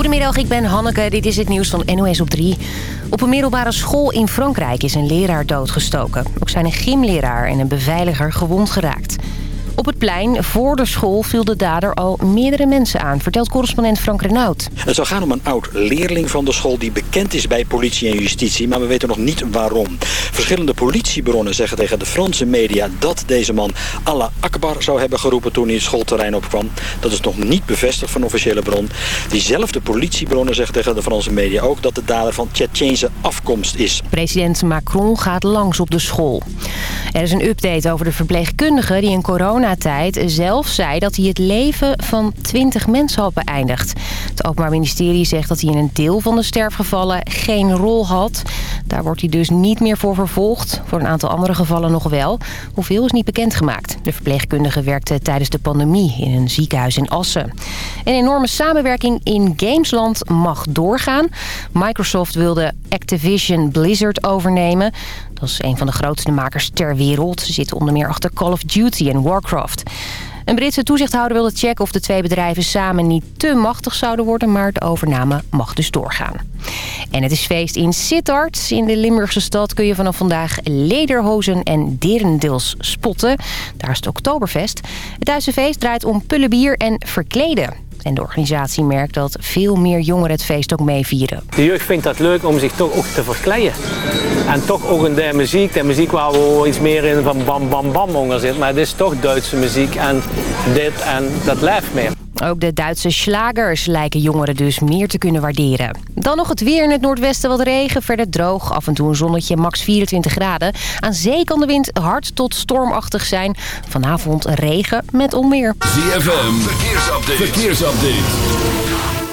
Goedemiddag, ik ben Hanneke. Dit is het nieuws van NOS op 3. Op een middelbare school in Frankrijk is een leraar doodgestoken. Ook zijn een gymleraar en een beveiliger gewond geraakt. Op het plein voor de school viel de dader al meerdere mensen aan, vertelt correspondent Frank Renaud. Het zou gaan om een oud leerling van de school die bekend is bij politie en justitie, maar we weten nog niet waarom. Verschillende politiebronnen zeggen tegen de Franse media dat deze man Allah Akbar zou hebben geroepen toen hij het schoolterrein opkwam. Dat is nog niet bevestigd van officiële bron. Diezelfde politiebronnen zeggen tegen de Franse media ook dat de dader van Tsjetsjense afkomst is. President Macron gaat langs op de school. Er is een update over de verpleegkundige die in coronatijd zelf zei dat hij het leven van 20 mensen had beëindigd. Het Openbaar Ministerie zegt dat hij in een deel van de sterfgevallen geen rol had. Daar wordt hij dus niet meer voor vervolgd. Voor een aantal andere gevallen nog wel. Hoeveel is niet bekendgemaakt. De verpleegkundige werkte tijdens de pandemie in een ziekenhuis in Assen. Een enorme samenwerking in Gamesland mag doorgaan. Microsoft wilde Activision Blizzard overnemen. Dat is een van de grootste makers ter wereld. Ze zitten onder meer achter Call of Duty en Warcraft. Een Britse toezichthouder wilde checken of de twee bedrijven samen niet te machtig zouden worden... maar de overname mag dus doorgaan. En het is feest in Sittard. In de Limburgse stad kun je vanaf vandaag lederhozen en derendils spotten. Daar is het Oktoberfest. Het Duitse feest draait om pullenbier en verkleden. En de organisatie merkt dat veel meer jongeren het feest ook meevieren. De jeugd vindt dat leuk om zich toch ook te verkleien. En toch ook in de muziek. De muziek waar we iets meer in van bam bam bam onder zit. Maar het is toch Duitse muziek en dit en dat blijft meer. Ook de Duitse slagers lijken jongeren dus meer te kunnen waarderen. Dan nog het weer in het noordwesten wat regen, verder droog. Af en toe een zonnetje, max 24 graden. Aan zee kan de wind hard tot stormachtig zijn. Vanavond regen met onweer. ZFM, verkeersupdate. verkeersupdate.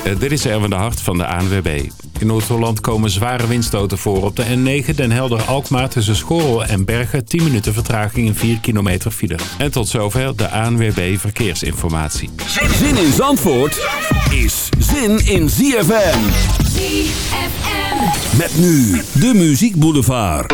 Uh, dit is Erwin de Hart van de ANWB. In Noord-Holland komen zware windstoten voor. Op de N9 Den Helder-Alkmaar tussen Schorel en Bergen... 10 minuten vertraging in 4 kilometer file. En tot zover de ANWB Verkeersinformatie. Zin in Zandvoort is zin in ZFM. ZFM. Met nu de Muziek Boulevard.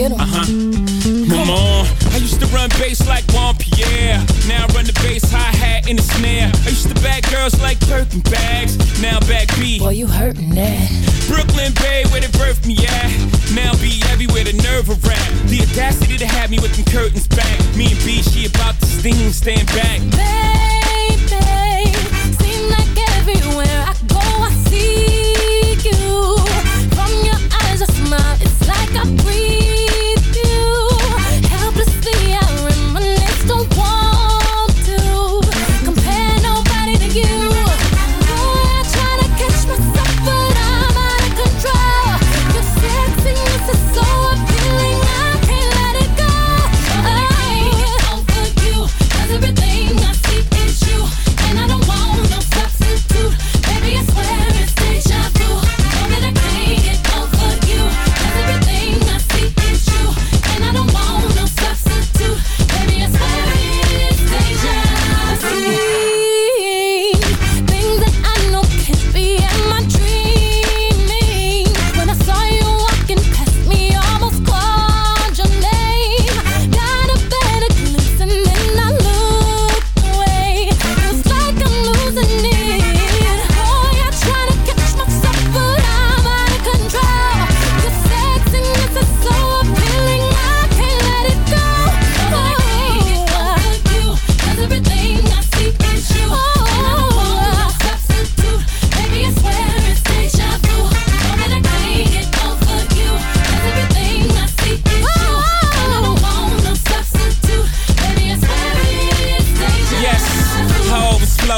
Get on. Uh-huh. Come on. I used to run bass like Juan Pierre. Now I run the bass, hi hat, and the snare. I used to back girls like Birkin bags. Now back B. Boy, you hurtin' that. Brooklyn Bay, where they birthed me at. Now be everywhere, the nerve of rap. The audacity to have me with them curtains back. Me and B, she about to sting, stand back. Baby, seem like everywhere I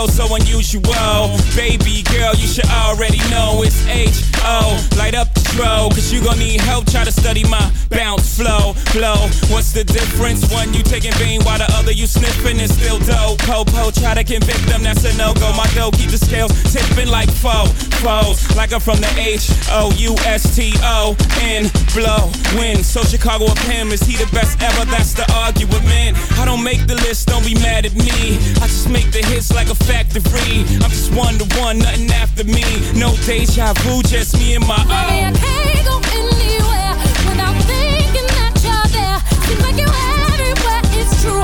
so unusual. Baby girl, you should already know it's H-O. Light up the throw, cause you gon' need help. Try to study my bounce flow, flow. What's the difference? One you taking vein while the other you sniffing is still dope. Po-po, try to convict them, that's a no-go. My dough keep the scales tipping like foe, foes. Like I'm from the H-O-U-S-T-O-N, blow, win. So Chicago of him, is he the best ever? That's the argument. I don't make the list, don't be mad at me. I just make the hits like a factory. I'm just one to one, nothing after me. No deja vu, just me and my Baby, I own. can't go anywhere without thinking that you're there. Seems like you're everywhere, it's true.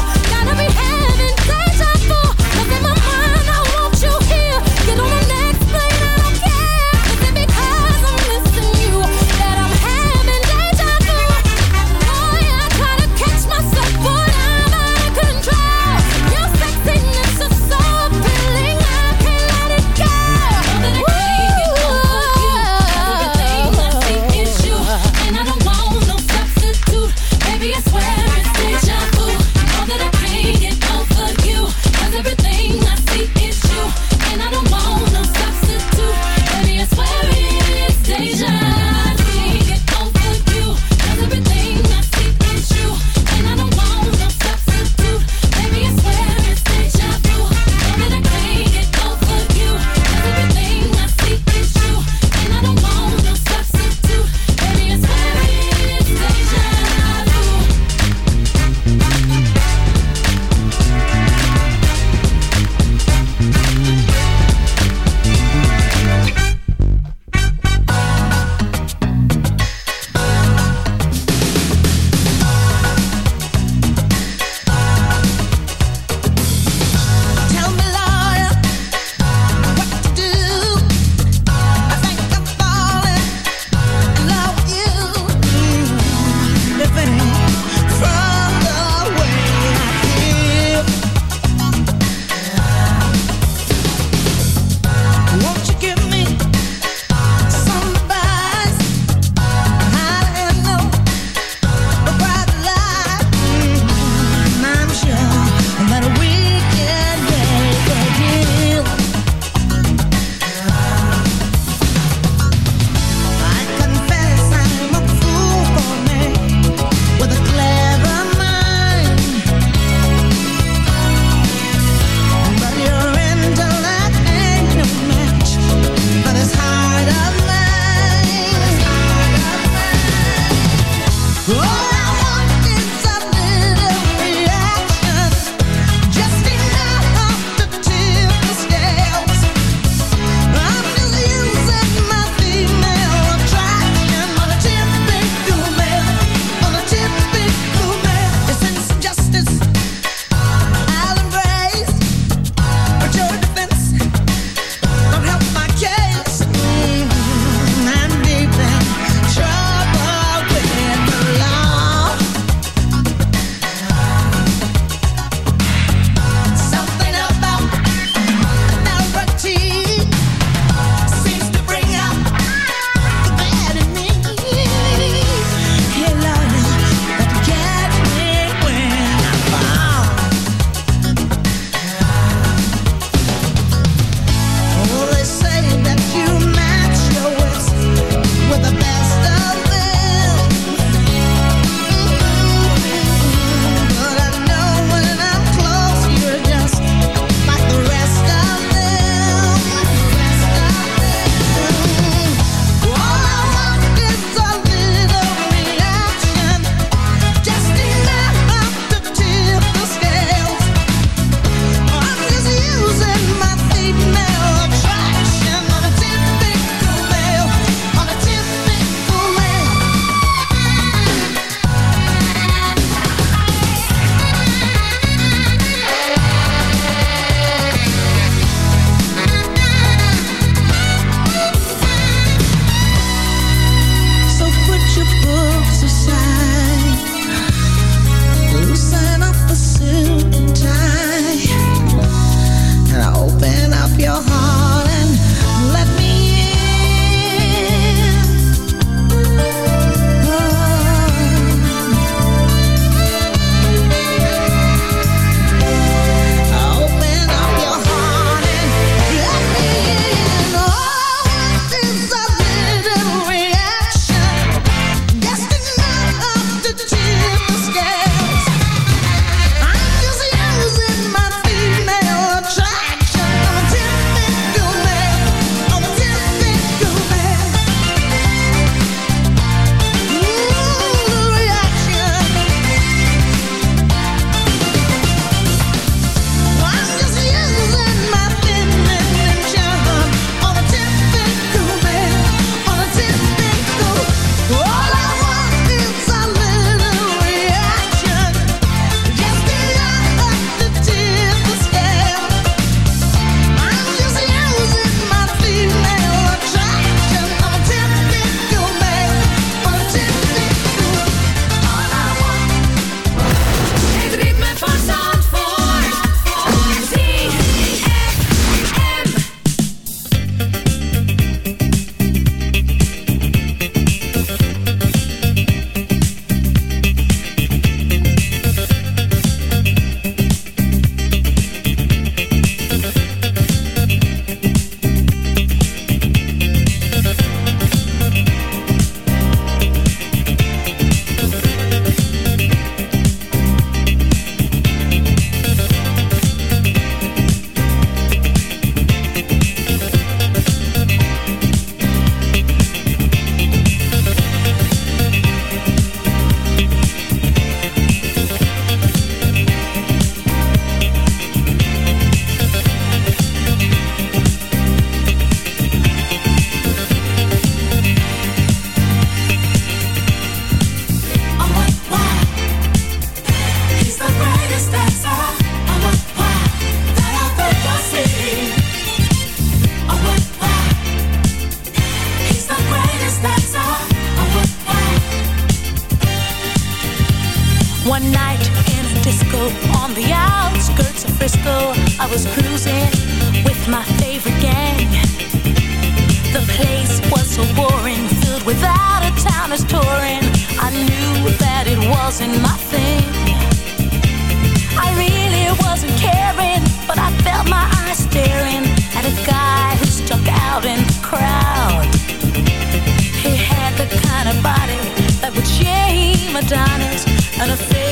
and a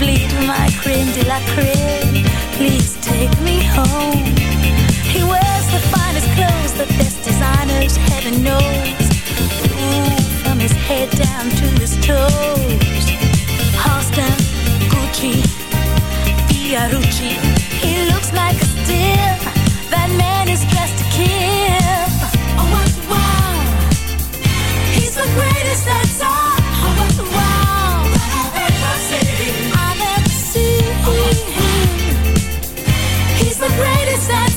bleed my creme de la creme. Please take me home. He wears the finest clothes, the best designers, heaven knows. Ooh, from his head down to his toes. Halston, Gucci, Fiorucci. He looks like a still. this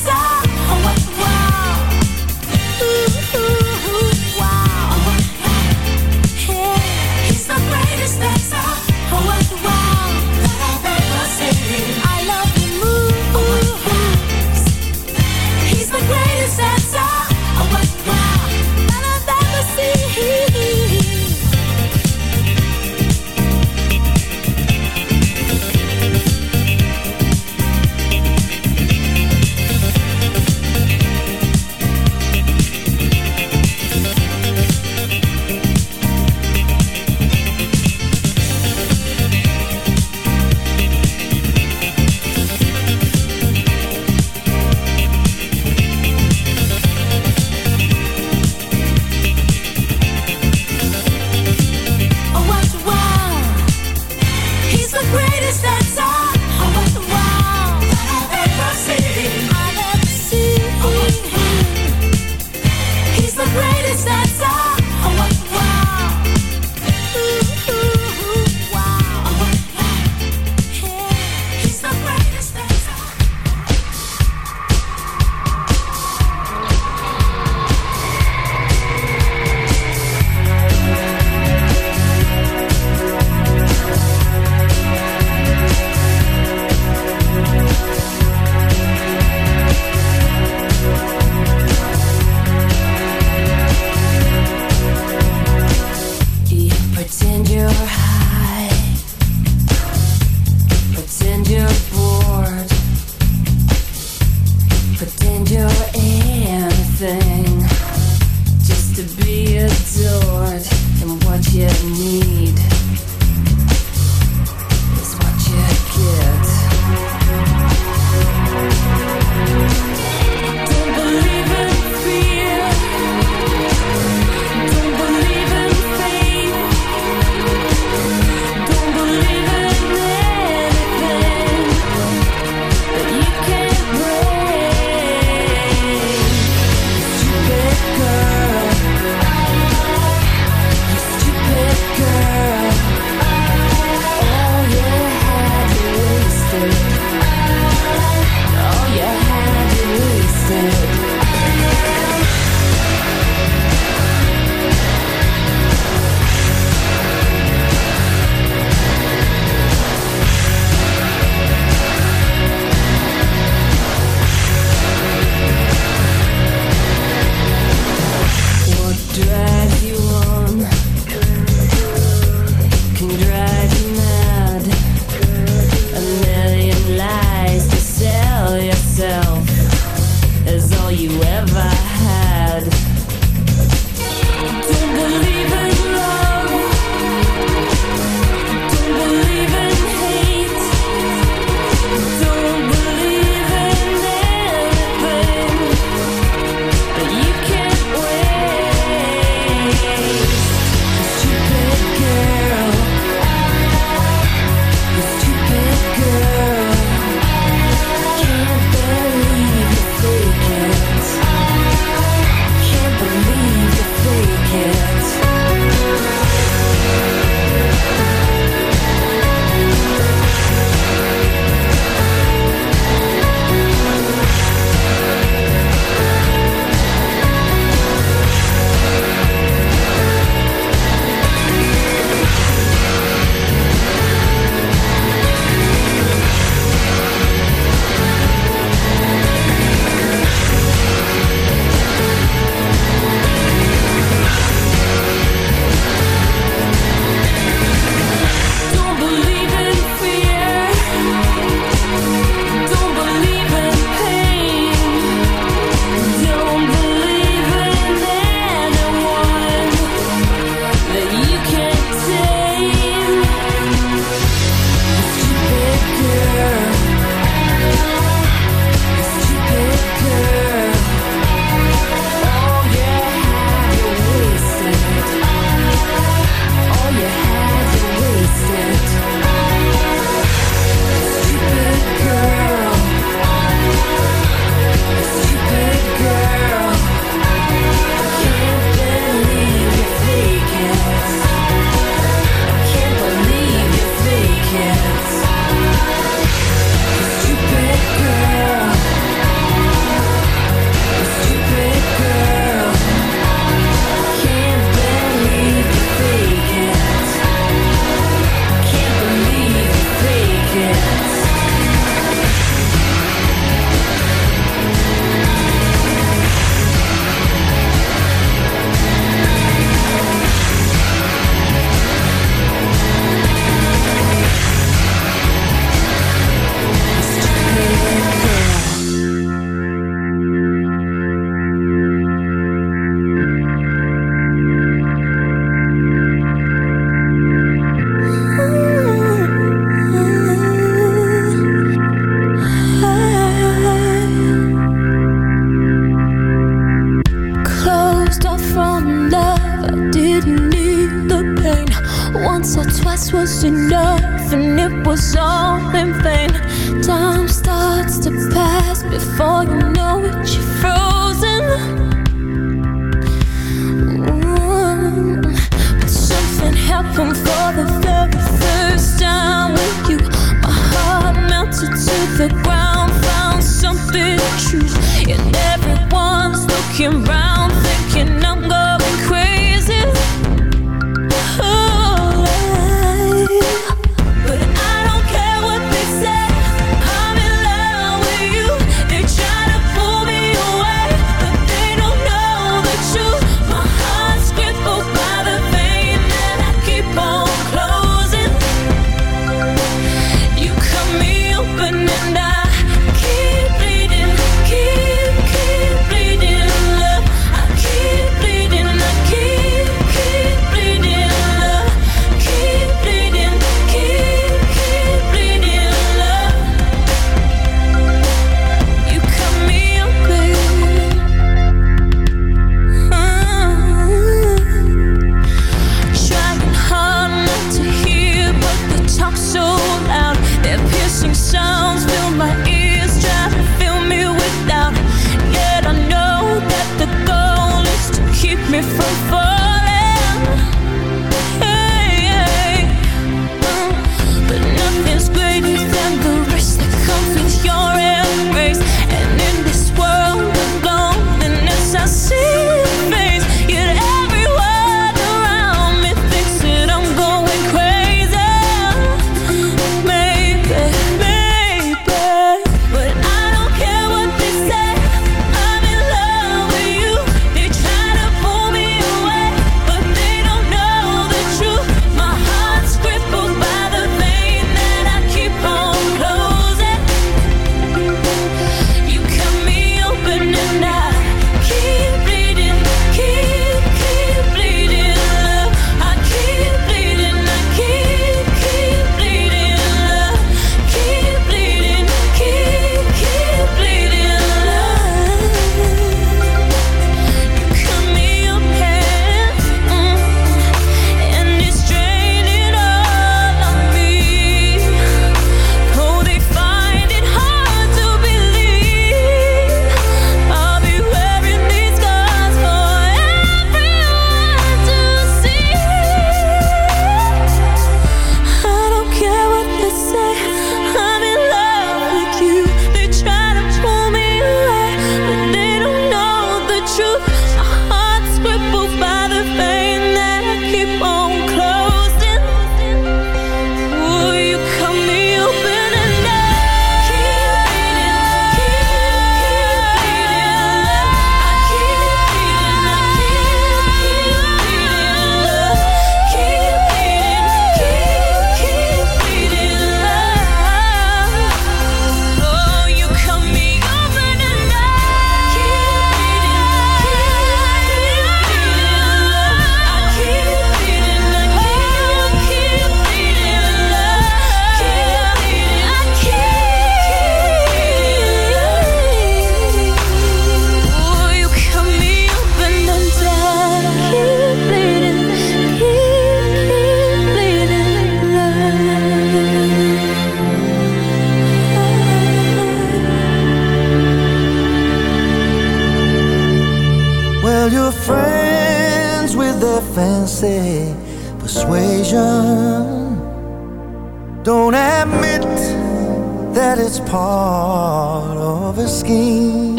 that it's part of a scheme.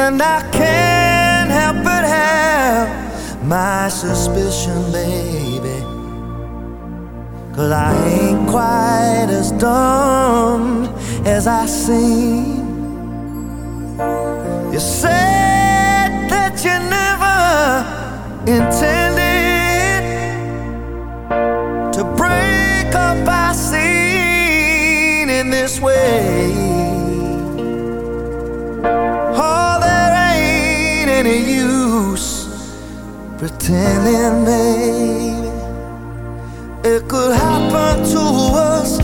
And I can't help but have my suspicion, baby. Cause I ain't quite as dumb as I seem. You said that you never intended to break up our this way. Oh, there ain't any use pretending, baby. It could happen to us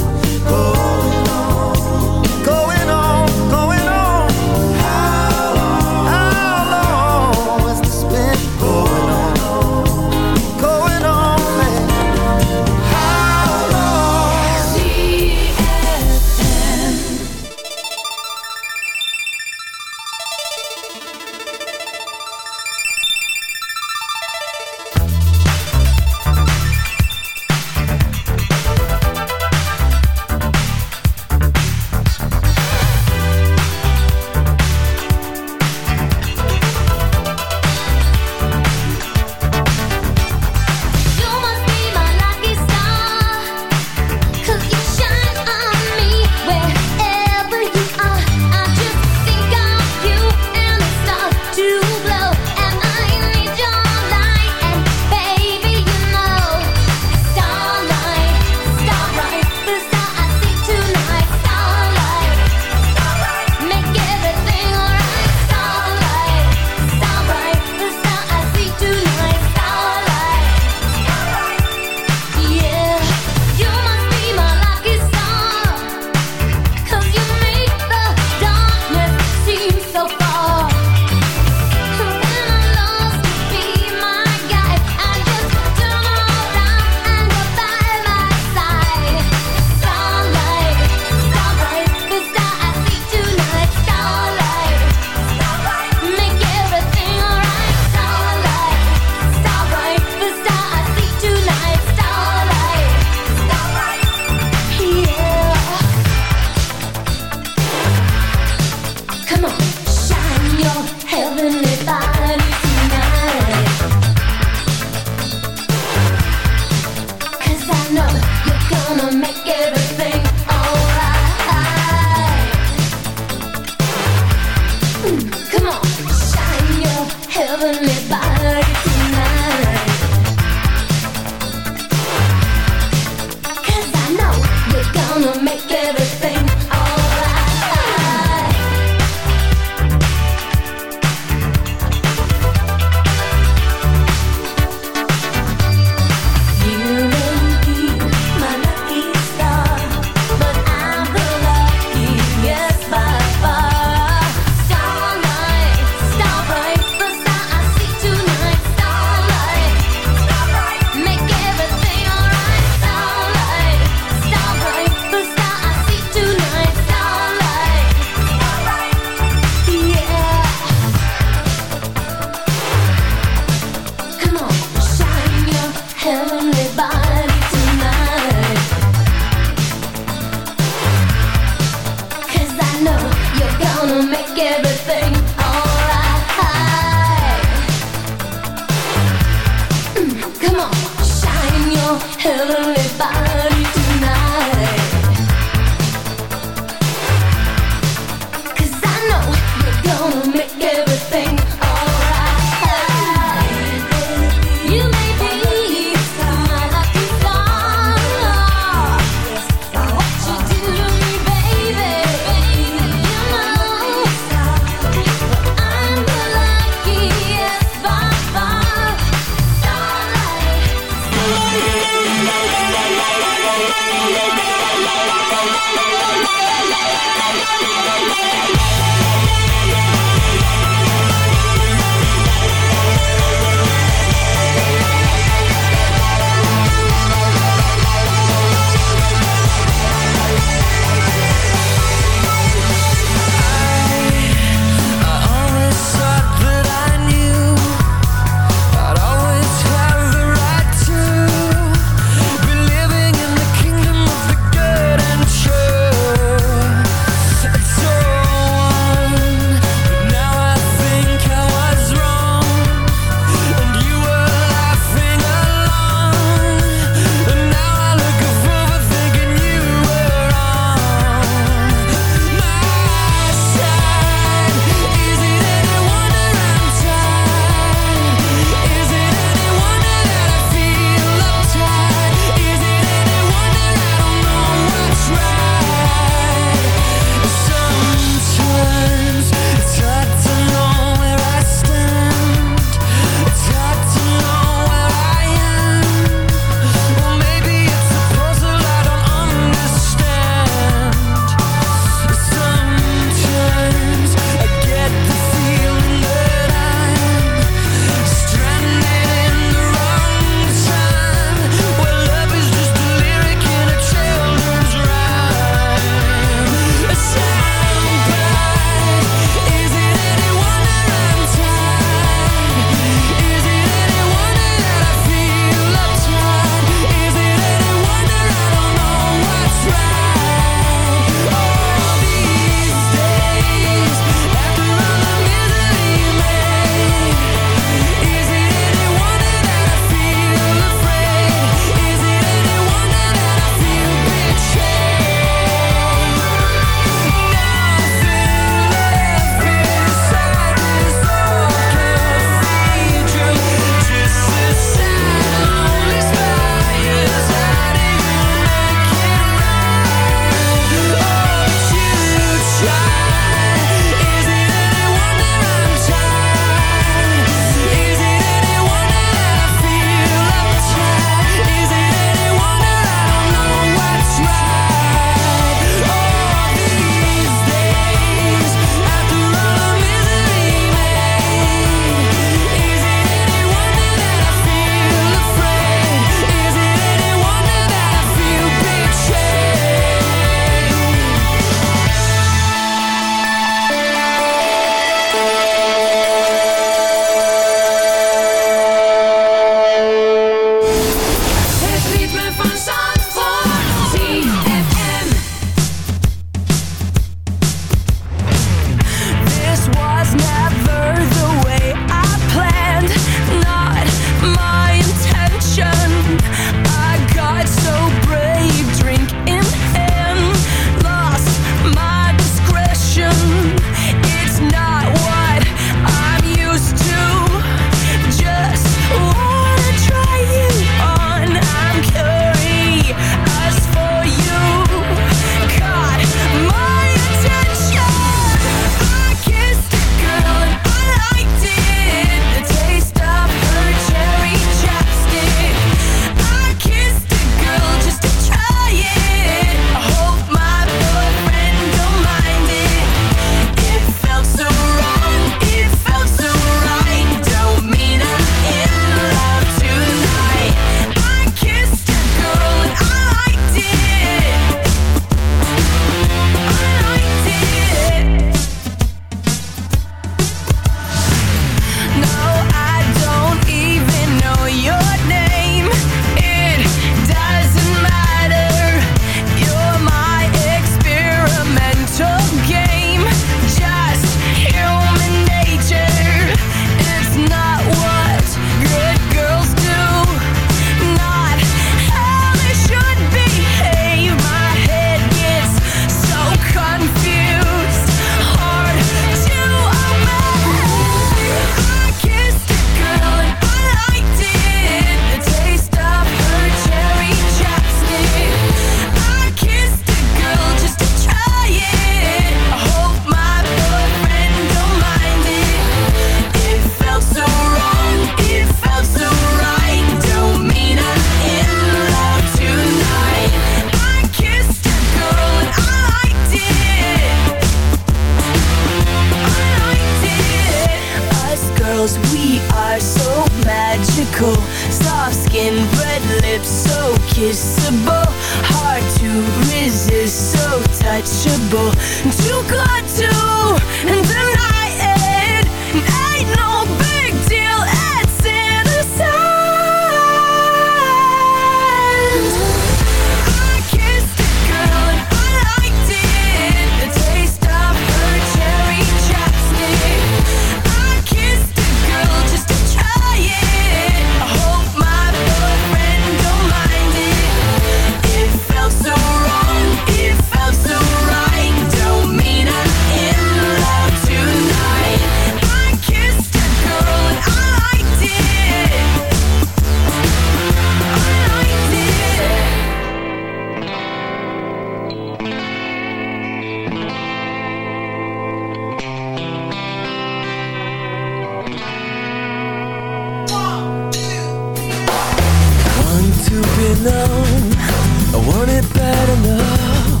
Bad enough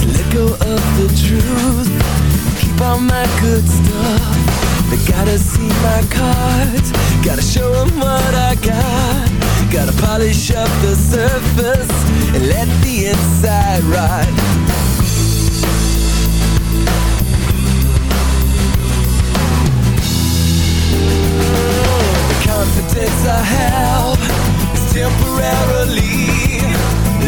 to let go of the truth. Keep all my good stuff. They gotta see my cards. Gotta show 'em what I got. Gotta polish up the surface and let the inside. The confidence I have is temporarily.